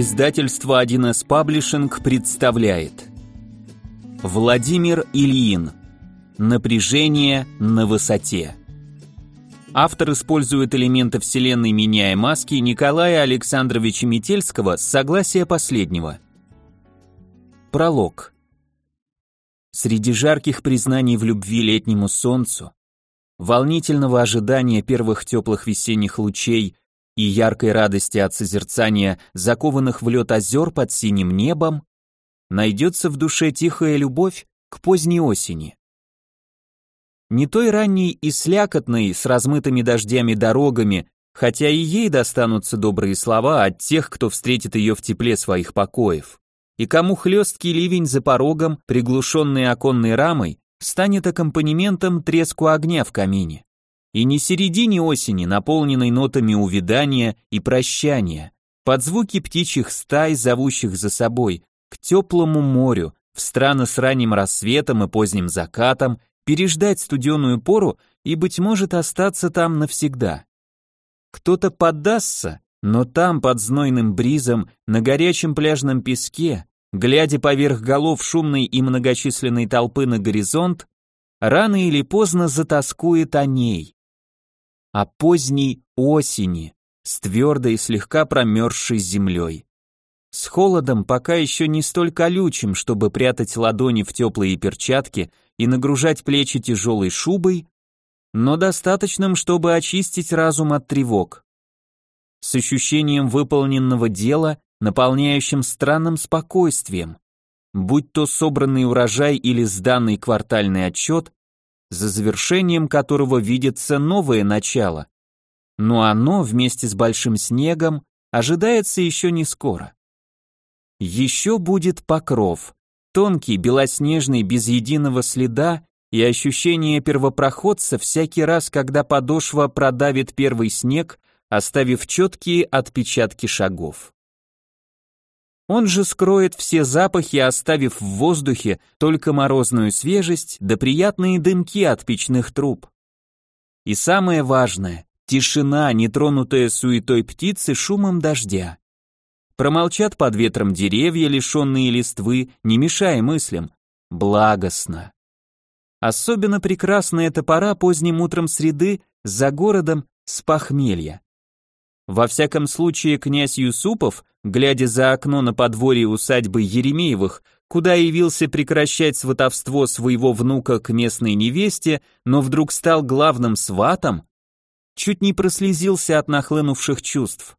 Издательство 1С Паблишинг представляет. Владимир Ильин. Напряжение на высоте Автор использует элементы вселенной меняя маски Николая Александровича Метельского с согласия последнего. Пролог. Среди жарких признаний в любви летнему солнцу, волнительного ожидания первых теплых весенних лучей и яркой радости от созерцания закованных в лед озер под синим небом, найдется в душе тихая любовь к поздней осени. Не той ранней и слякотной, с размытыми дождями дорогами, хотя и ей достанутся добрые слова от тех, кто встретит ее в тепле своих покоев, и кому хлесткий ливень за порогом, приглушенный оконной рамой, станет аккомпанементом треску огня в камине и не середине осени, наполненной нотами увядания и прощания, под звуки птичьих стай, зовущих за собой, к теплому морю, в страны с ранним рассветом и поздним закатом, переждать студеную пору и, быть может, остаться там навсегда. Кто-то поддастся, но там, под знойным бризом, на горячем пляжном песке, глядя поверх голов шумной и многочисленной толпы на горизонт, рано или поздно затаскует о ней, а поздней осени с твердой, слегка промерзшей землей. С холодом пока еще не столь колючим, чтобы прятать ладони в теплые перчатки и нагружать плечи тяжелой шубой, но достаточным, чтобы очистить разум от тревог. С ощущением выполненного дела, наполняющим странным спокойствием, будь то собранный урожай или сданный квартальный отчет, за завершением которого видится новое начало. Но оно вместе с большим снегом ожидается еще не скоро. Еще будет покров, тонкий, белоснежный, без единого следа и ощущение первопроходца всякий раз, когда подошва продавит первый снег, оставив четкие отпечатки шагов. Он же скроет все запахи, оставив в воздухе только морозную свежесть да приятные дымки от печных труб. И самое важное — тишина, нетронутая суетой птицы шумом дождя. Промолчат под ветром деревья, лишенные листвы, не мешая мыслям. Благостно. Особенно прекрасна эта пора поздним утром среды за городом с похмелья. Во всяком случае, князь Юсупов, глядя за окно на подворье усадьбы Еремеевых, куда явился прекращать сватовство своего внука к местной невесте, но вдруг стал главным сватом, чуть не прослезился от нахлынувших чувств.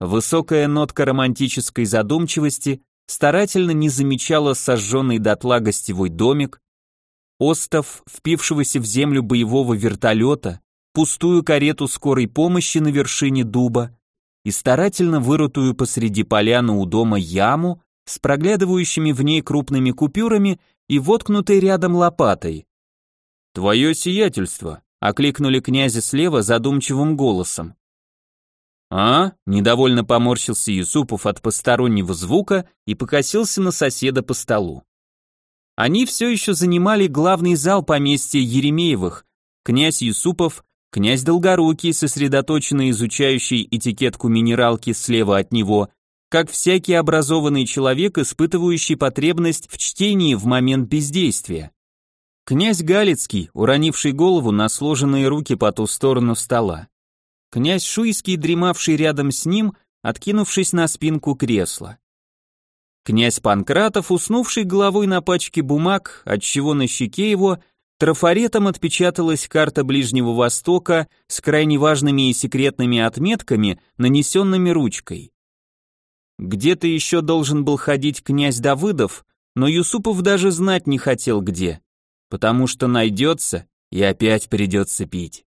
Высокая нотка романтической задумчивости старательно не замечала сожженный дотла гостевой домик, остов впившегося в землю боевого вертолета, пустую карету скорой помощи на вершине дуба и старательно вырытую посреди поляны у дома яму с проглядывающими в ней крупными купюрами и воткнутой рядом лопатой. «Твое сиятельство», — окликнули князя слева задумчивым голосом. «А?» — недовольно поморщился Юсупов от постороннего звука и покосился на соседа по столу. Они все еще занимали главный зал поместья Еремеевых. Князь Юсупов Князь Долгорукий, сосредоточенно изучающий этикетку минералки слева от него, как всякий образованный человек, испытывающий потребность в чтении в момент бездействия. Князь Галицкий, уронивший голову на сложенные руки по ту сторону стола. Князь Шуйский, дремавший рядом с ним, откинувшись на спинку кресла. Князь Панкратов, уснувший головой на пачке бумаг, отчего на щеке его Трафаретом отпечаталась карта Ближнего Востока с крайне важными и секретными отметками, нанесенными ручкой. Где-то еще должен был ходить князь Давыдов, но Юсупов даже знать не хотел где, потому что найдется и опять придется пить.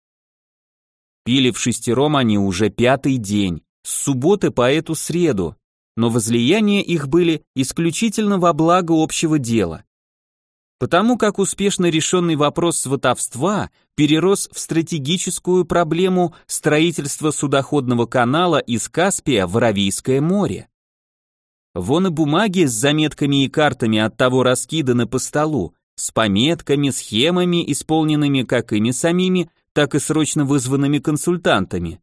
Пили в шестером они уже пятый день, с субботы по эту среду, но возлияния их были исключительно во благо общего дела потому как успешно решенный вопрос сватовства перерос в стратегическую проблему строительства судоходного канала из Каспия в Аравийское море. Вон и бумаги с заметками и картами от того раскиданы по столу, с пометками, схемами, исполненными как ими самими, так и срочно вызванными консультантами.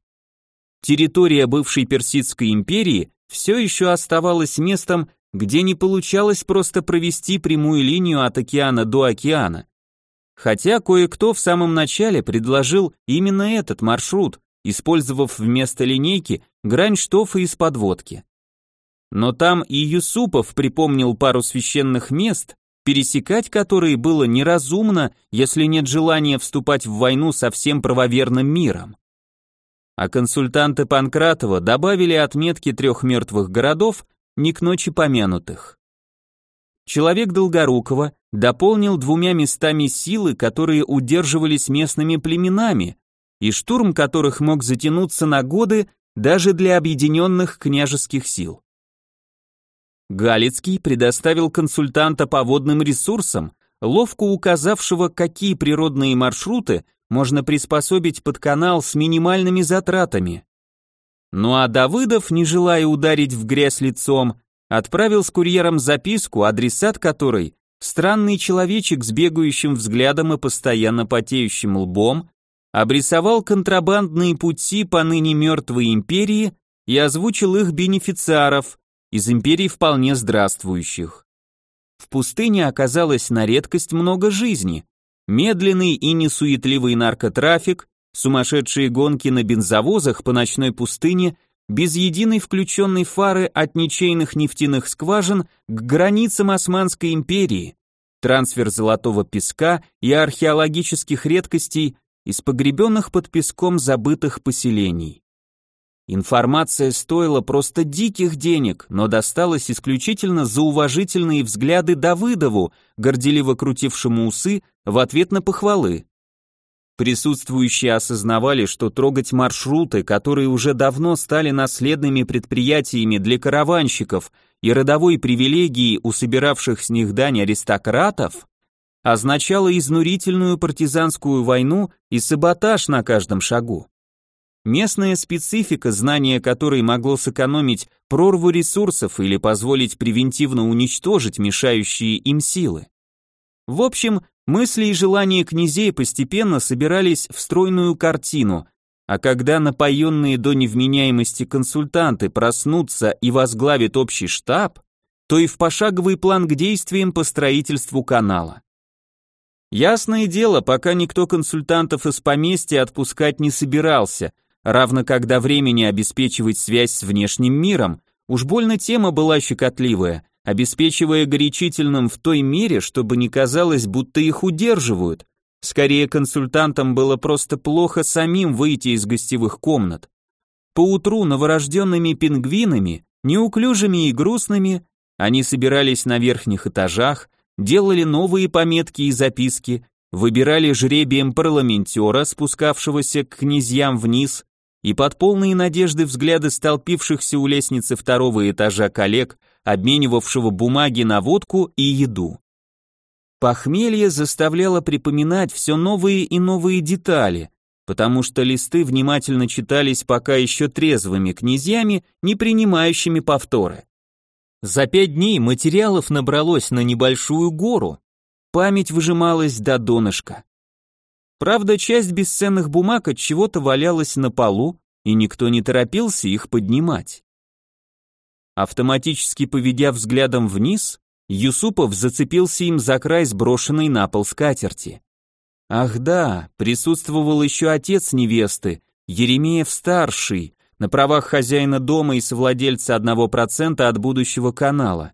Территория бывшей Персидской империи все еще оставалось местом, где не получалось просто провести прямую линию от океана до океана. Хотя кое-кто в самом начале предложил именно этот маршрут, использовав вместо линейки грань штофа из подводки. Но там и Юсупов припомнил пару священных мест, пересекать которые было неразумно, если нет желания вступать в войну со всем правоверным миром. А консультанты Панкратова добавили отметки трех мертвых городов, не к ночи помянутых. Человек Долгорукова дополнил двумя местами силы, которые удерживались местными племенами, и штурм которых мог затянуться на годы даже для объединенных княжеских сил. Галицкий предоставил консультанта по водным ресурсам, ловко указавшего, какие природные маршруты можно приспособить под канал с минимальными затратами. Ну а Давыдов, не желая ударить в грязь лицом, отправил с курьером записку, адресат которой странный человечек с бегающим взглядом и постоянно потеющим лбом, обрисовал контрабандные пути по ныне мертвой империи и озвучил их бенефициаров, из империй вполне здравствующих. В пустыне оказалось на редкость много жизни. Медленный и несуетливый наркотрафик, сумасшедшие гонки на бензовозах по ночной пустыне без единой включенной фары от ничейных нефтяных скважин к границам Османской империи, трансфер золотого песка и археологических редкостей из погребенных под песком забытых поселений. Информация стоила просто диких денег, но досталась исключительно за уважительные взгляды Давыдову, горделиво крутившему усы в ответ на похвалы. Присутствующие осознавали, что трогать маршруты, которые уже давно стали наследными предприятиями для караванщиков и родовой привилегией у собиравших с них дань аристократов, означало изнурительную партизанскую войну и саботаж на каждом шагу. Местная специфика, знание которой могло сэкономить прорву ресурсов или позволить превентивно уничтожить мешающие им силы. В общем, мысли и желания князей постепенно собирались в стройную картину, а когда напоенные до невменяемости консультанты проснутся и возглавят общий штаб, то и в пошаговый план к действиям по строительству канала. Ясное дело, пока никто консультантов из поместья отпускать не собирался – равно как до времени обеспечивать связь с внешним миром, уж больно тема была щекотливая, обеспечивая горячительным в той мере, чтобы не казалось, будто их удерживают. Скорее, консультантам было просто плохо самим выйти из гостевых комнат. Поутру новорожденными пингвинами, неуклюжими и грустными, они собирались на верхних этажах, делали новые пометки и записки, выбирали жребием парламентера, спускавшегося к князьям вниз, и под полные надежды взгляды столпившихся у лестницы второго этажа коллег, обменивавшего бумаги на водку и еду. Похмелье заставляло припоминать все новые и новые детали, потому что листы внимательно читались пока еще трезвыми князьями, не принимающими повторы. За пять дней материалов набралось на небольшую гору, память выжималась до донышка. Правда, часть бесценных бумаг от чего-то валялась на полу, и никто не торопился их поднимать. Автоматически поведя взглядом вниз, Юсупов зацепился им за край сброшенной на пол скатерти. Ах да, присутствовал еще отец невесты, Еремеев-старший, на правах хозяина дома и совладельца одного процента от будущего канала.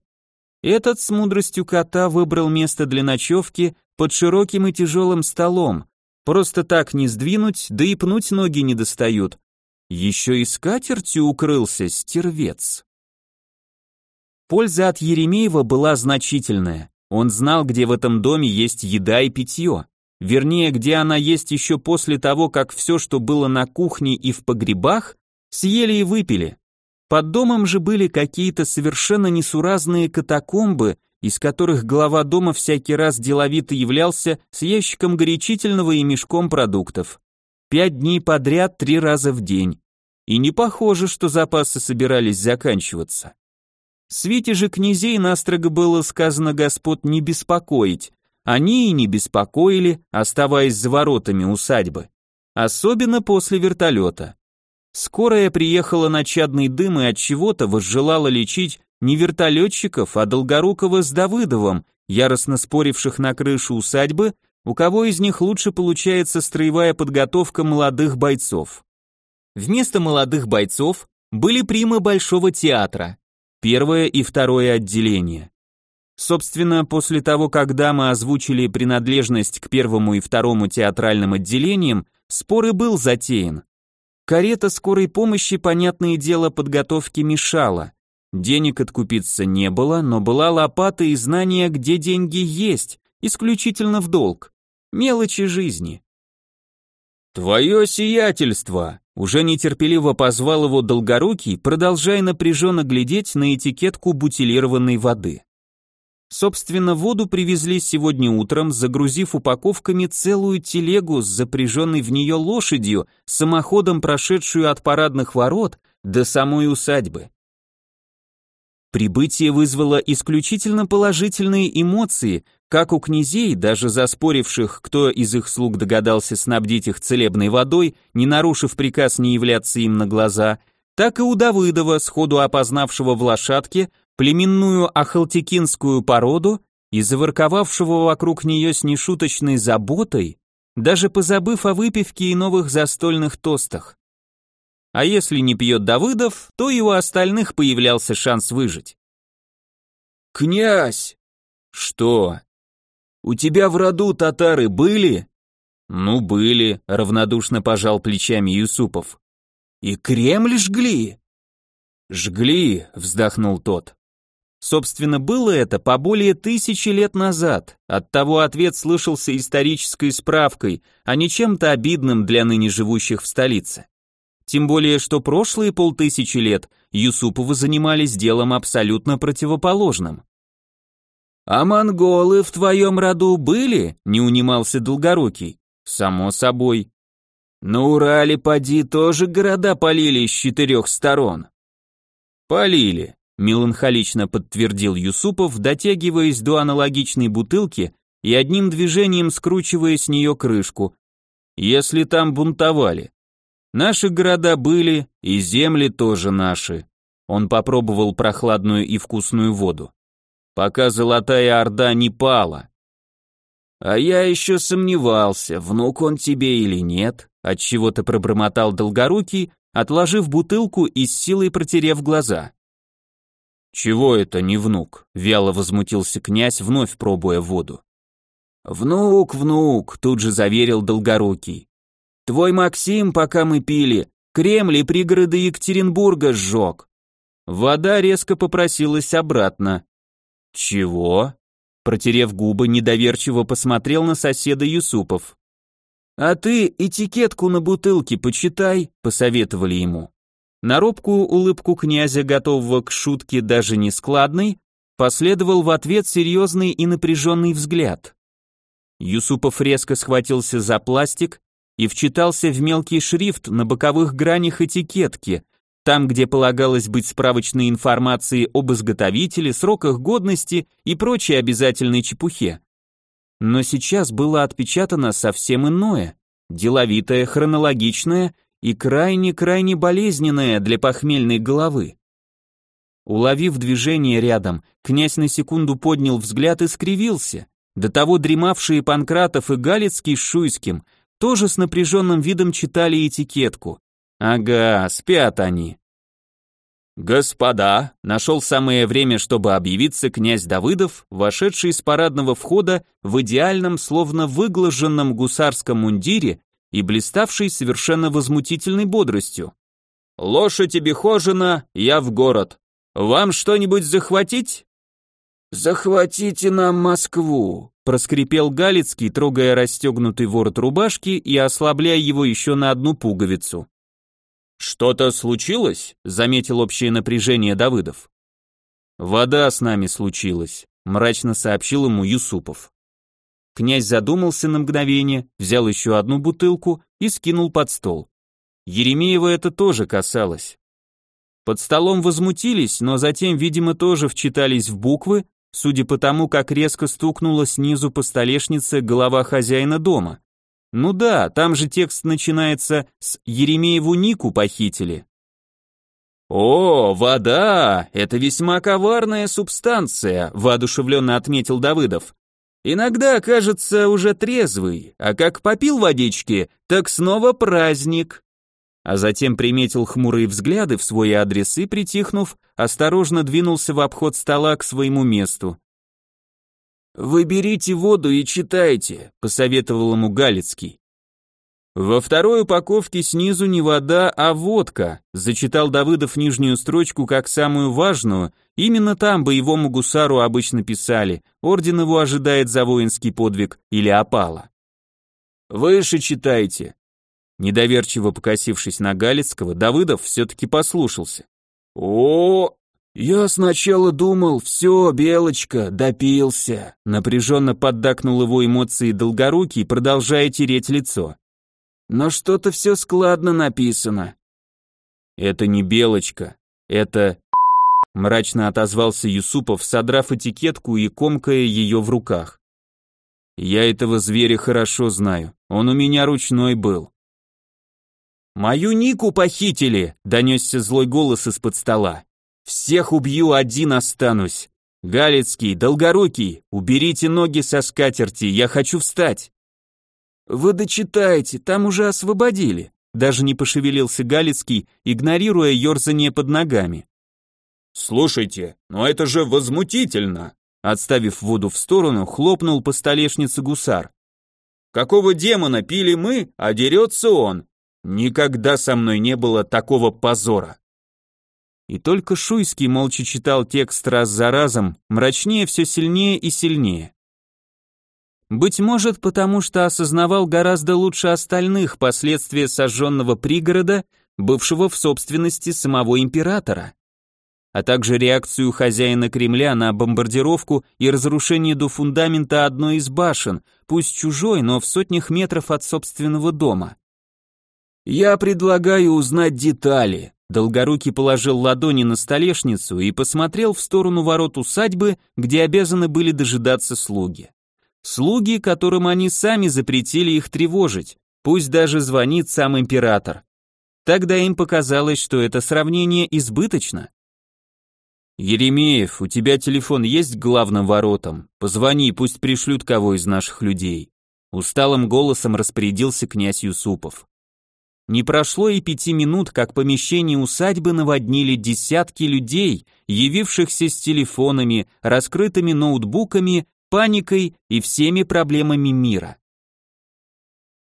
Этот с мудростью кота выбрал место для ночевки под широким и тяжелым столом, Просто так не сдвинуть, да и пнуть ноги не достают. Еще и скатертью укрылся стервец. Польза от Еремеева была значительная. Он знал, где в этом доме есть еда и питье. Вернее, где она есть еще после того, как все, что было на кухне и в погребах, съели и выпили. Под домом же были какие-то совершенно несуразные катакомбы из которых глава дома всякий раз деловито являлся с ящиком горячительного и мешком продуктов. Пять дней подряд, три раза в день. И не похоже, что запасы собирались заканчиваться. Свете же князей настрого было сказано господ не беспокоить. Они и не беспокоили, оставаясь за воротами усадьбы. Особенно после вертолета. Скорая приехала на чадный дым и от чего-то возжелала лечить не вертолетчиков, а Долгорукова с Давыдовым, яростно споривших на крышу усадьбы, у кого из них лучше получается строевая подготовка молодых бойцов. Вместо молодых бойцов были примы Большого театра, первое и второе отделение. Собственно, после того, как дамы озвучили принадлежность к первому и второму театральным отделениям, спор и был затеян. Карета скорой помощи, понятное дело, подготовки мешала. Денег откупиться не было, но была лопата и знание, где деньги есть, исключительно в долг. Мелочи жизни. «Твое сиятельство!» Уже нетерпеливо позвал его Долгорукий, продолжая напряженно глядеть на этикетку бутилированной воды. Собственно, воду привезли сегодня утром, загрузив упаковками целую телегу с запряженной в нее лошадью, самоходом прошедшую от парадных ворот до самой усадьбы. Прибытие вызвало исключительно положительные эмоции, как у князей, даже заспоривших, кто из их слуг догадался снабдить их целебной водой, не нарушив приказ не являться им на глаза, так и у Давыдова, сходу опознавшего в лошадке племенную ахалтекинскую породу и заворковавшего вокруг нее с нешуточной заботой, даже позабыв о выпивке и новых застольных тостах. А если не пьет Давыдов, то и у остальных появлялся шанс выжить. «Князь!» «Что?» «У тебя в роду татары были?» «Ну, были», — равнодушно пожал плечами Юсупов. «И Кремль жгли?» «Жгли», — вздохнул тот. Собственно, было это по более тысячи лет назад. Оттого ответ слышался исторической справкой, а не чем-то обидным для ныне живущих в столице. Тем более, что прошлые полтысячи лет Юсуповы занимались делом абсолютно противоположным. «А монголы в твоем роду были?» — не унимался Долгорукий. «Само собой». «На Урале, поди, тоже города полили с четырех сторон». «Полили», меланхолично подтвердил Юсупов, дотягиваясь до аналогичной бутылки и одним движением скручивая с нее крышку. Если там бунтовали. Наши города были, и земли тоже наши. Он попробовал прохладную и вкусную воду. Пока Золотая Орда не пала. А я еще сомневался, внук он тебе или нет, отчего-то пробормотал Долгорукий, отложив бутылку и с силой протерев глаза. «Чего это не внук?» — вяло возмутился князь, вновь пробуя воду. «Внук, внук», — тут же заверил Долгорукий. «Твой Максим, пока мы пили, Кремль и пригороды Екатеринбурга сжег». Вода резко попросилась обратно. «Чего?» Протерев губы, недоверчиво посмотрел на соседа Юсупов. «А ты этикетку на бутылке почитай», — посоветовали ему. На робкую улыбку князя, готового к шутке даже не складной, последовал в ответ серьезный и напряженный взгляд. Юсупов резко схватился за пластик и вчитался в мелкий шрифт на боковых гранях этикетки, там, где полагалось быть справочной информацией об изготовителе, сроках годности и прочей обязательной чепухе. Но сейчас было отпечатано совсем иное, деловитое, хронологичное и крайне-крайне болезненная для похмельной головы. Уловив движение рядом, князь на секунду поднял взгляд и скривился. До того дремавшие Панкратов и Галицкий с Шуйским тоже с напряженным видом читали этикетку. Ага, спят они. «Господа!» — нашел самое время, чтобы объявиться князь Давыдов, вошедший из парадного входа в идеальном, словно выглаженном гусарском мундире и блиставший совершенно возмутительной бодростью. «Лошадь и бехожена, я в город. Вам что-нибудь захватить?» «Захватите нам Москву», — проскрипел Галицкий, трогая расстегнутый ворот рубашки и ослабляя его еще на одну пуговицу. «Что-то случилось?» — заметил общее напряжение Давыдов. «Вода с нами случилась», — мрачно сообщил ему Юсупов. Князь задумался на мгновение, взял еще одну бутылку и скинул под стол. Еремеева это тоже касалось. Под столом возмутились, но затем, видимо, тоже вчитались в буквы, судя по тому, как резко стукнула снизу по столешнице голова хозяина дома. Ну да, там же текст начинается с «Еремееву Нику похитили». «О, вода! Это весьма коварная субстанция», — воодушевленно отметил Давыдов. «Иногда кажется уже трезвый, а как попил водички, так снова праздник». А затем приметил хмурые взгляды в свой адрес и, притихнув, осторожно двинулся в обход стола к своему месту. «Вы берите воду и читайте», — посоветовал ему Галицкий. «Во второй упаковке снизу не вода, а водка», зачитал Давыдов нижнюю строчку как самую важную, именно там боевому гусару обычно писали, орден его ожидает за воинский подвиг или опала. «Выше читайте». Недоверчиво покосившись на Галицкого, Давыдов все-таки послушался. «О, я сначала думал, все, Белочка, допился», напряженно поддакнул его эмоции Долгорукий, продолжая тереть лицо но что-то все складно написано. Это не белочка, это мрачно отозвался Юсупов, содрав этикетку и комкая ее в руках. Я этого зверя хорошо знаю, он у меня ручной был. «Мою Нику похитили!» — донесся злой голос из-под стола. «Всех убью, один останусь. Галицкий, Долгорукий, уберите ноги со скатерти, я хочу встать». «Вы дочитайте, там уже освободили», даже не пошевелился Галицкий, игнорируя ерзание под ногами. «Слушайте, но это же возмутительно!» Отставив воду в сторону, хлопнул по столешнице гусар. «Какого демона пили мы, а дерется он? Никогда со мной не было такого позора!» И только Шуйский молча читал текст раз за разом, мрачнее все сильнее и сильнее. Быть может, потому что осознавал гораздо лучше остальных последствия сожженного пригорода, бывшего в собственности самого императора, а также реакцию хозяина Кремля на бомбардировку и разрушение до фундамента одной из башен, пусть чужой, но в сотнях метров от собственного дома. «Я предлагаю узнать детали», Долгорукий положил ладони на столешницу и посмотрел в сторону ворот усадьбы, где обязаны были дожидаться слуги. Слуги, которым они сами запретили их тревожить, пусть даже звонит сам император. Тогда им показалось, что это сравнение избыточно. «Еремеев, у тебя телефон есть к главным воротам? Позвони, пусть пришлют кого из наших людей». Усталым голосом распорядился князь Юсупов. Не прошло и пяти минут, как помещение усадьбы наводнили десятки людей, явившихся с телефонами, раскрытыми ноутбуками паникой и всеми проблемами мира.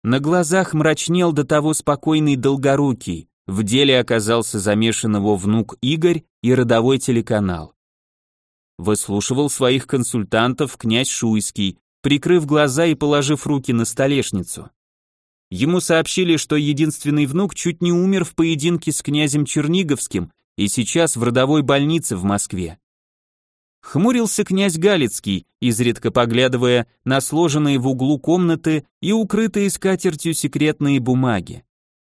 На глазах мрачнел до того спокойный Долгорукий, в деле оказался замешан его внук Игорь и родовой телеканал. Выслушивал своих консультантов князь Шуйский, прикрыв глаза и положив руки на столешницу. Ему сообщили, что единственный внук чуть не умер в поединке с князем Черниговским и сейчас в родовой больнице в Москве. Хмурился князь Галицкий, изредка поглядывая на сложенные в углу комнаты и укрытые скатертью секретные бумаги.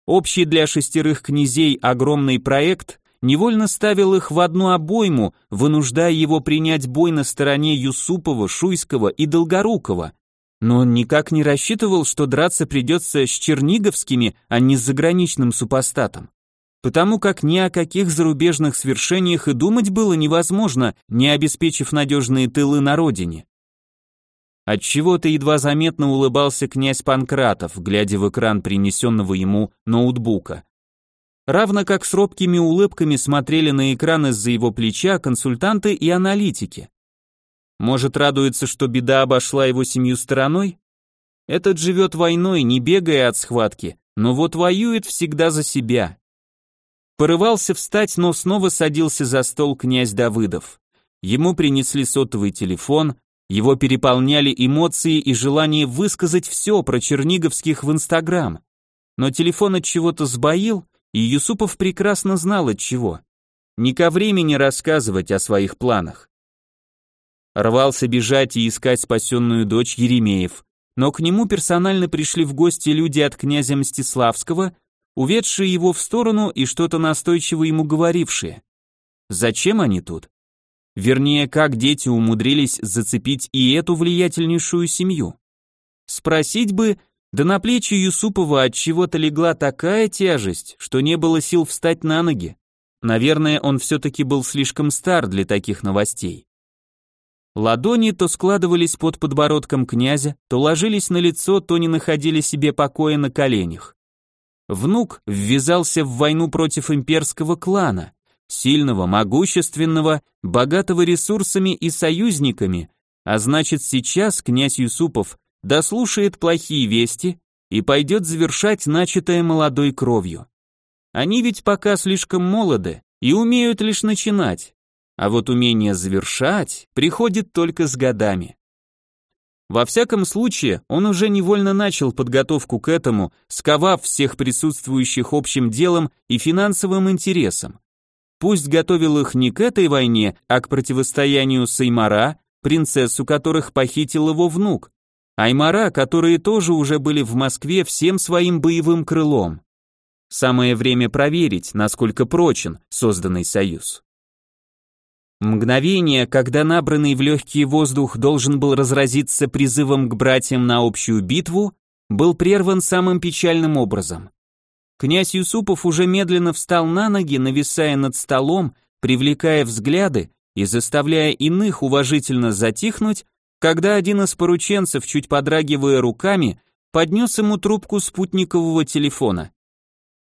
Общий для шестерых князей огромный проект невольно ставил их в одну обойму, вынуждая его принять бой на стороне Юсупова, Шуйского и Долгорукова. Но он никак не рассчитывал, что драться придется с черниговскими, а не с заграничным супостатом потому как ни о каких зарубежных свершениях и думать было невозможно, не обеспечив надежные тылы на родине. Отчего-то едва заметно улыбался князь Панкратов, глядя в экран принесенного ему ноутбука. Равно как с робкими улыбками смотрели на экран из-за его плеча консультанты и аналитики. Может, радуется, что беда обошла его семью стороной? Этот живет войной, не бегая от схватки, но вот воюет всегда за себя. Порывался встать, но снова садился за стол князь Давыдов. Ему принесли сотовый телефон, его переполняли эмоции и желание высказать все про черниговских в Инстаграм. Но телефон от чего-то сбоил, и Юсупов прекрасно знал от чего. Не ко времени рассказывать о своих планах. Рвался бежать и искать спасенную дочь Еремеев, но к нему персонально пришли в гости люди от князя Мстиславского, уведшие его в сторону и что-то настойчиво ему говорившие. Зачем они тут? Вернее, как дети умудрились зацепить и эту влиятельнейшую семью? Спросить бы, Да на плечи Юсупова от чего-то легла такая тяжесть, что не было сил встать на ноги. Наверное, он все-таки был слишком стар для таких новостей. Ладони то складывались под подбородком князя, то ложились на лицо, то не находили себе покоя на коленях. Внук ввязался в войну против имперского клана, сильного, могущественного, богатого ресурсами и союзниками, а значит сейчас князь Юсупов дослушает плохие вести и пойдет завершать начатое молодой кровью. Они ведь пока слишком молоды и умеют лишь начинать, а вот умение завершать приходит только с годами. Во всяком случае, он уже невольно начал подготовку к этому, сковав всех присутствующих общим делом и финансовым интересом. Пусть готовил их не к этой войне, а к противостоянию с Аймара, принцессу которых похитил его внук, Аймара, которые тоже уже были в Москве всем своим боевым крылом. Самое время проверить, насколько прочен созданный союз. Мгновение, когда набранный в легкий воздух должен был разразиться призывом к братьям на общую битву, был прерван самым печальным образом. Князь Юсупов уже медленно встал на ноги, нависая над столом, привлекая взгляды и заставляя иных уважительно затихнуть, когда один из порученцев, чуть подрагивая руками, поднес ему трубку спутникового телефона.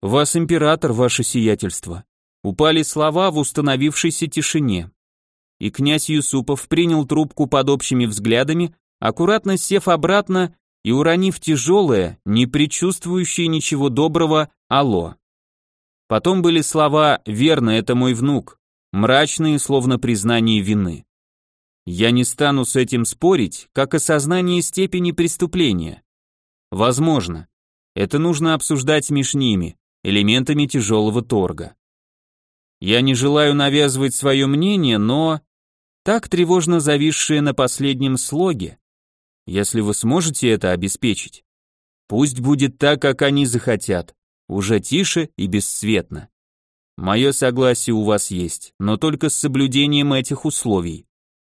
«Вас император, ваше сиятельство», Упали слова в установившейся тишине. И князь Юсупов принял трубку под общими взглядами, аккуратно сев обратно и уронив тяжелое, не предчувствующее ничего доброго «Алло». Потом были слова «Верно, это мой внук», мрачные, словно признание вины. Я не стану с этим спорить, как осознание степени преступления. Возможно. Это нужно обсуждать между ними, элементами тяжелого торга. Я не желаю навязывать свое мнение, но... Так тревожно зависшее на последнем слоге. Если вы сможете это обеспечить, пусть будет так, как они захотят, уже тише и бесцветно. Мое согласие у вас есть, но только с соблюдением этих условий.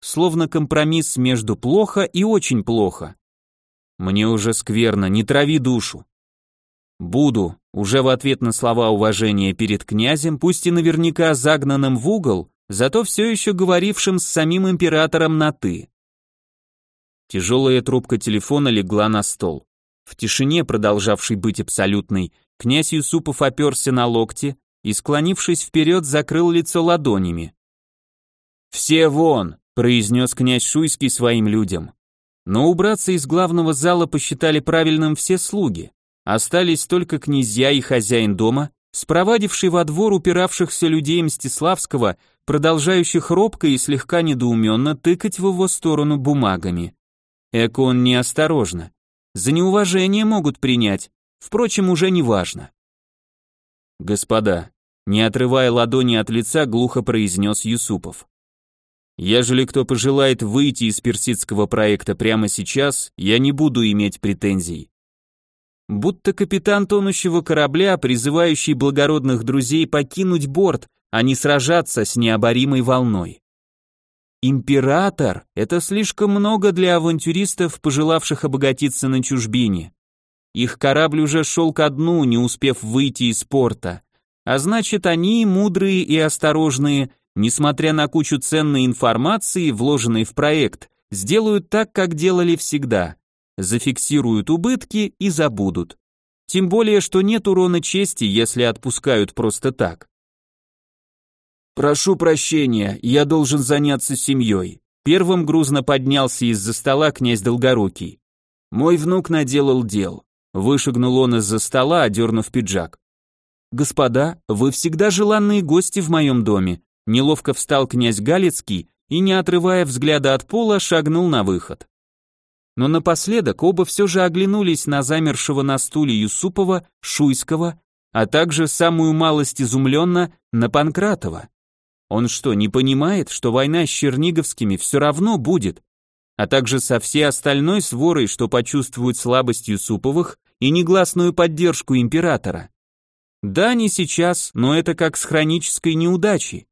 Словно компромисс между плохо и очень плохо. Мне уже скверно, не трави душу. Буду, уже в ответ на слова уважения перед князем, пусть и наверняка загнанным в угол, зато все еще говорившим с самим императором на «ты». Тяжелая трубка телефона легла на стол. В тишине, продолжавшей быть абсолютной, князь Юсупов оперся на локти и, склонившись вперед, закрыл лицо ладонями. «Все вон!» — произнес князь Шуйский своим людям. Но убраться из главного зала посчитали правильным все слуги. Остались только князья и хозяин дома, спровадивший во двор упиравшихся людей Мстиславского, продолжающих робко и слегка недоуменно тыкать в его сторону бумагами. Эко он неосторожно. За неуважение могут принять, впрочем, уже не важно. «Господа», не отрывая ладони от лица, глухо произнес Юсупов. «Ежели кто пожелает выйти из персидского проекта прямо сейчас, я не буду иметь претензий будто капитан тонущего корабля, призывающий благородных друзей покинуть борт, а не сражаться с необоримой волной. Император — это слишком много для авантюристов, пожелавших обогатиться на чужбине. Их корабль уже шел ко дну, не успев выйти из порта. А значит, они, мудрые и осторожные, несмотря на кучу ценной информации, вложенной в проект, сделают так, как делали всегда зафиксируют убытки и забудут. Тем более, что нет урона чести, если отпускают просто так. «Прошу прощения, я должен заняться семьей». Первым грузно поднялся из-за стола князь Долгорукий. «Мой внук наделал дел». Вышагнул он из-за стола, одернув пиджак. «Господа, вы всегда желанные гости в моем доме», неловко встал князь Галицкий и, не отрывая взгляда от пола, шагнул на выход. Но напоследок оба все же оглянулись на замершего на стуле Юсупова, Шуйского, а также самую малость изумленно на Панкратова. Он что, не понимает, что война с Черниговскими все равно будет, а также со всей остальной сворой, что почувствует слабость Юсуповых и негласную поддержку императора? Да, не сейчас, но это как с хронической неудачей.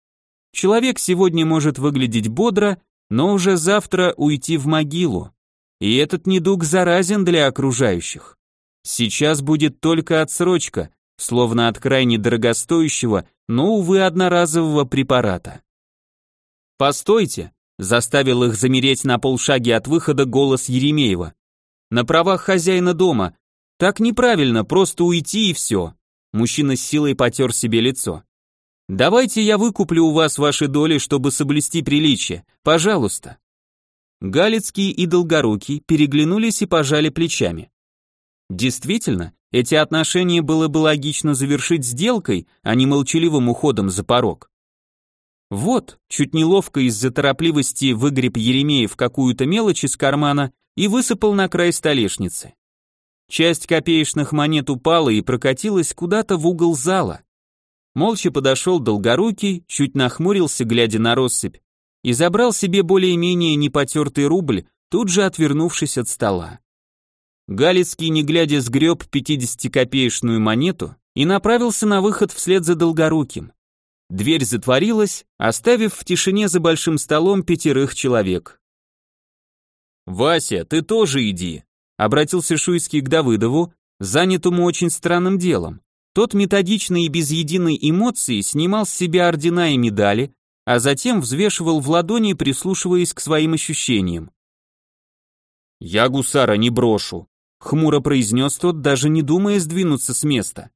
Человек сегодня может выглядеть бодро, но уже завтра уйти в могилу. И этот недуг заразен для окружающих. Сейчас будет только отсрочка, словно от крайне дорогостоящего, но, увы, одноразового препарата. «Постойте!» – заставил их замереть на полшаге от выхода голос Еремеева. «На правах хозяина дома. Так неправильно, просто уйти и все». Мужчина с силой потер себе лицо. «Давайте я выкуплю у вас ваши доли, чтобы соблюсти приличие. Пожалуйста». Галицкий и Долгорукий переглянулись и пожали плечами. Действительно, эти отношения было бы логично завершить сделкой, а не молчаливым уходом за порог. Вот, чуть неловко из-за торопливости выгреб Еремеев какую-то мелочь из кармана и высыпал на край столешницы. Часть копеечных монет упала и прокатилась куда-то в угол зала. Молча подошел Долгорукий, чуть нахмурился, глядя на россыпь, и забрал себе более-менее непотертый рубль, тут же отвернувшись от стола. Галицкий, не глядя, сгреб 50-копеечную монету и направился на выход вслед за Долгоруким. Дверь затворилась, оставив в тишине за большим столом пятерых человек. «Вася, ты тоже иди», — обратился Шуйский к Давыдову, занятому очень странным делом. Тот методично и без единой эмоции снимал с себя ордена и медали, а затем взвешивал в ладони, прислушиваясь к своим ощущениям. «Я гусара не брошу», — хмуро произнес тот, даже не думая сдвинуться с места.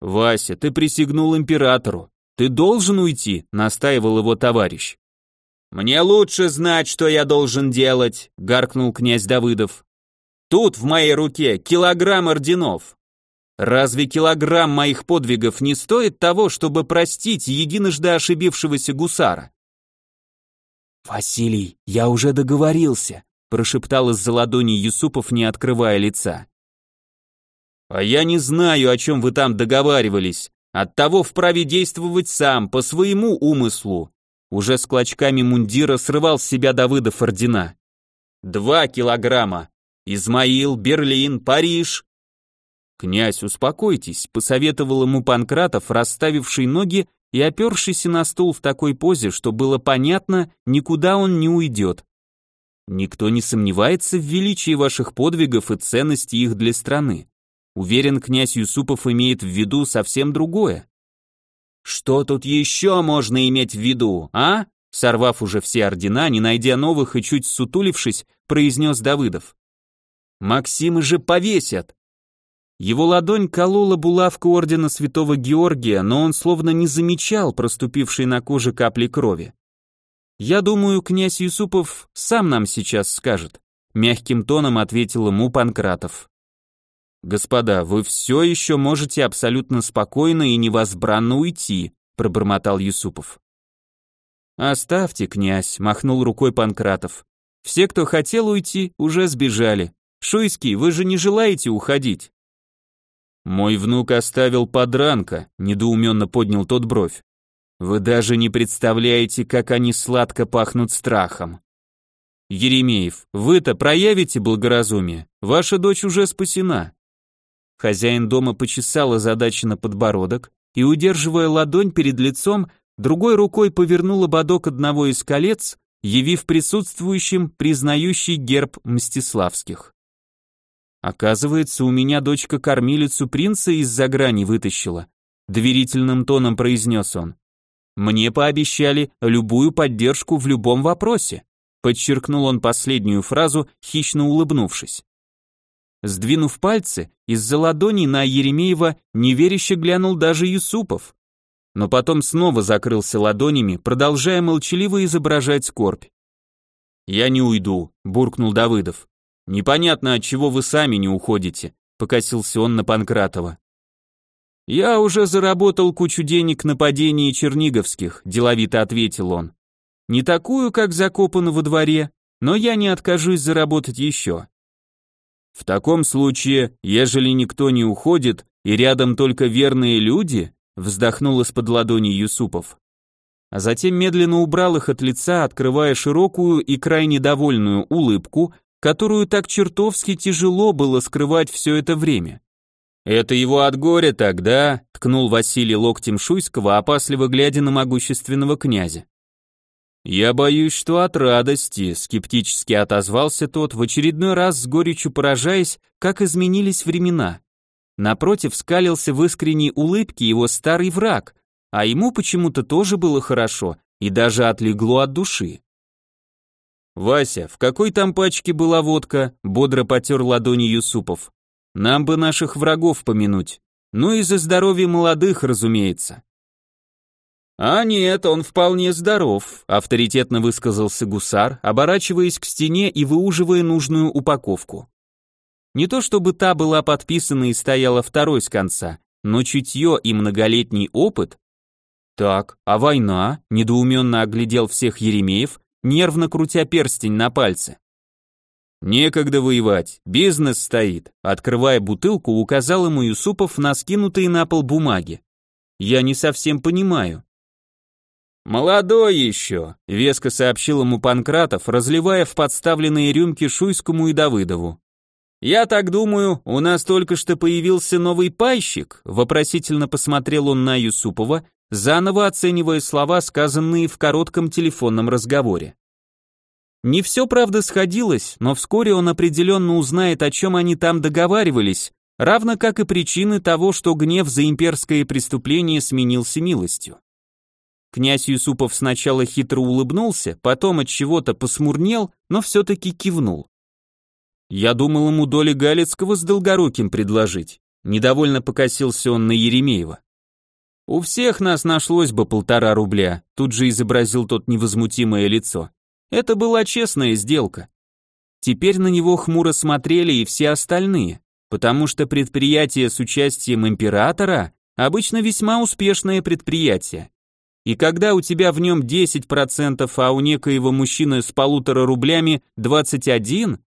«Вася, ты присягнул императору. «Ты должен уйти», — настаивал его товарищ. «Мне лучше знать, что я должен делать», — гаркнул князь Давыдов. «Тут в моей руке килограмм орденов. Разве килограмм моих подвигов не стоит того, чтобы простить единожды ошибившегося гусара?» «Василий, я уже договорился», — прошептал из-за ладони Юсупов, не открывая лица. «А я не знаю, о чем вы там договаривались», Оттого вправе действовать сам, по своему умыслу. Уже с клочками мундира срывал с себя Давыдов ордена. Два килограмма. Измаил, Берлин, Париж. Князь, успокойтесь, посоветовал ему Панкратов, расставивший ноги и опершийся на стул в такой позе, что было понятно, никуда он не уйдет. Никто не сомневается в величии ваших подвигов и ценности их для страны. Уверен, князь Юсупов имеет в виду совсем другое. Что тут еще можно иметь в виду, а? Сорвав уже все ордена, не найдя новых и чуть сутулившись, произнес Давыдов. Максима же повесят. Его ладонь колола булавку ордена святого Георгия, но он словно не замечал проступившей на коже капли крови. «Я думаю, князь Юсупов сам нам сейчас скажет», мягким тоном ответил ему Панкратов. «Господа, вы все еще можете абсолютно спокойно и невозбранно уйти», пробормотал Юсупов. «Оставьте, князь», махнул рукой Панкратов. «Все, кто хотел уйти, уже сбежали. Шуйский, вы же не желаете уходить?» «Мой внук оставил подранка», недоуменно поднял тот бровь. «Вы даже не представляете, как они сладко пахнут страхом». «Еремеев, вы-то проявите благоразумие, ваша дочь уже спасена». Хозяин дома почесал озадаченно подбородок и, удерживая ладонь перед лицом, другой рукой повернул ободок одного из колец, явив присутствующим признающий герб Мстиславских. Оказывается, у меня дочка кормилицу принца из-за грани вытащила, доверительным тоном произнес он. Мне пообещали любую поддержку в любом вопросе, подчеркнул он последнюю фразу, хищно улыбнувшись. Сдвинув пальцы, из-за ладони на Еремеева неверяще глянул даже Юсупов. Но потом снова закрылся ладонями, продолжая молчаливо изображать скорбь. «Я не уйду», — буркнул Давыдов. «Непонятно, от чего вы сами не уходите», — покосился он на Панкратова. «Я уже заработал кучу денег на падении черниговских», — деловито ответил он. «Не такую, как закопано во дворе, но я не откажусь заработать еще. В таком случае, ежели никто не уходит и рядом только верные люди, вздохнул из-под ладони Юсупов. А затем медленно убрал их от лица, открывая широкую и крайне довольную улыбку, которую так чертовски тяжело было скрывать все это время. «Это его от горя тогда», — ткнул Василий локтем Шуйского, опасливо глядя на могущественного князя. Я боюсь, что от радости, скептически отозвался тот, в очередной раз с горечью поражаясь, как изменились времена. Напротив скалился в искренней улыбке его старый враг, а ему почему-то тоже было хорошо и даже отлегло от души. «Вася, в какой там пачке была водка?» — бодро потер ладони Юсупов. «Нам бы наших врагов помянуть. Ну и за здоровье молодых, разумеется». «А нет, он вполне здоров», — авторитетно высказался гусар, оборачиваясь к стене и выуживая нужную упаковку. Не то чтобы та была подписана и стояла второй с конца, но чутье и многолетний опыт... Так, а война? Недоуменно оглядел всех Еремеев, нервно крутя перстень на пальце. Некогда воевать, бизнес стоит. Открывая бутылку, указал ему Юсупов на скинутые на пол бумаги. Я не совсем понимаю. «Молодой еще», — веско сообщил ему Панкратов, разливая в подставленные рюмки Шуйскому и Давыдову. «Я так думаю, у нас только что появился новый пайщик», вопросительно посмотрел он на Юсупова, заново оценивая слова, сказанные в коротком телефонном разговоре. Не все, правда, сходилось, но вскоре он определенно узнает, о чем они там договаривались, равно как и причины того, что гнев за имперское преступление сменился милостью. Князь Юсупов сначала хитро улыбнулся, потом от чего-то посмурнел, но все-таки кивнул. Я думал ему доли Галицкого с Долгоруким предложить. Недовольно покосился он на Еремеева. У всех нас нашлось бы полтора рубля, тут же изобразил тот невозмутимое лицо. Это была честная сделка. Теперь на него хмуро смотрели и все остальные, потому что предприятие с участием императора обычно весьма успешное предприятие. И когда у тебя в нем 10%, а у некоего мужчины с полутора рублями 21,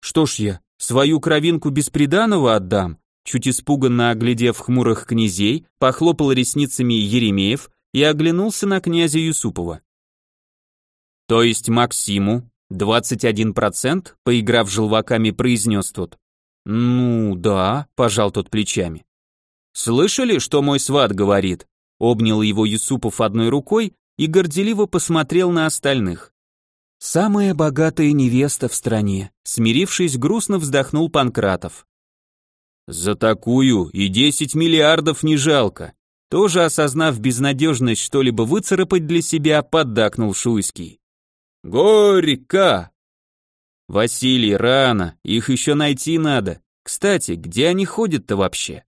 что ж я, свою кровинку бесприданного отдам? Чуть испуганно оглядев хмурых князей, похлопал ресницами Еремеев и оглянулся на князя Юсупова. То есть Максиму 21%, поиграв желваками, произнес тот. Ну, да, пожал тот плечами. Слышали, что мой сват говорит? Обнял его Юсупов одной рукой и горделиво посмотрел на остальных. Самая богатая невеста в стране, смирившись, грустно вздохнул Панкратов. За такую и десять миллиардов не жалко. Тоже осознав безнадежность что-либо выцарапать для себя, поддакнул Шуйский. Горько! Василий, рано, их еще найти надо. Кстати, где они ходят-то вообще?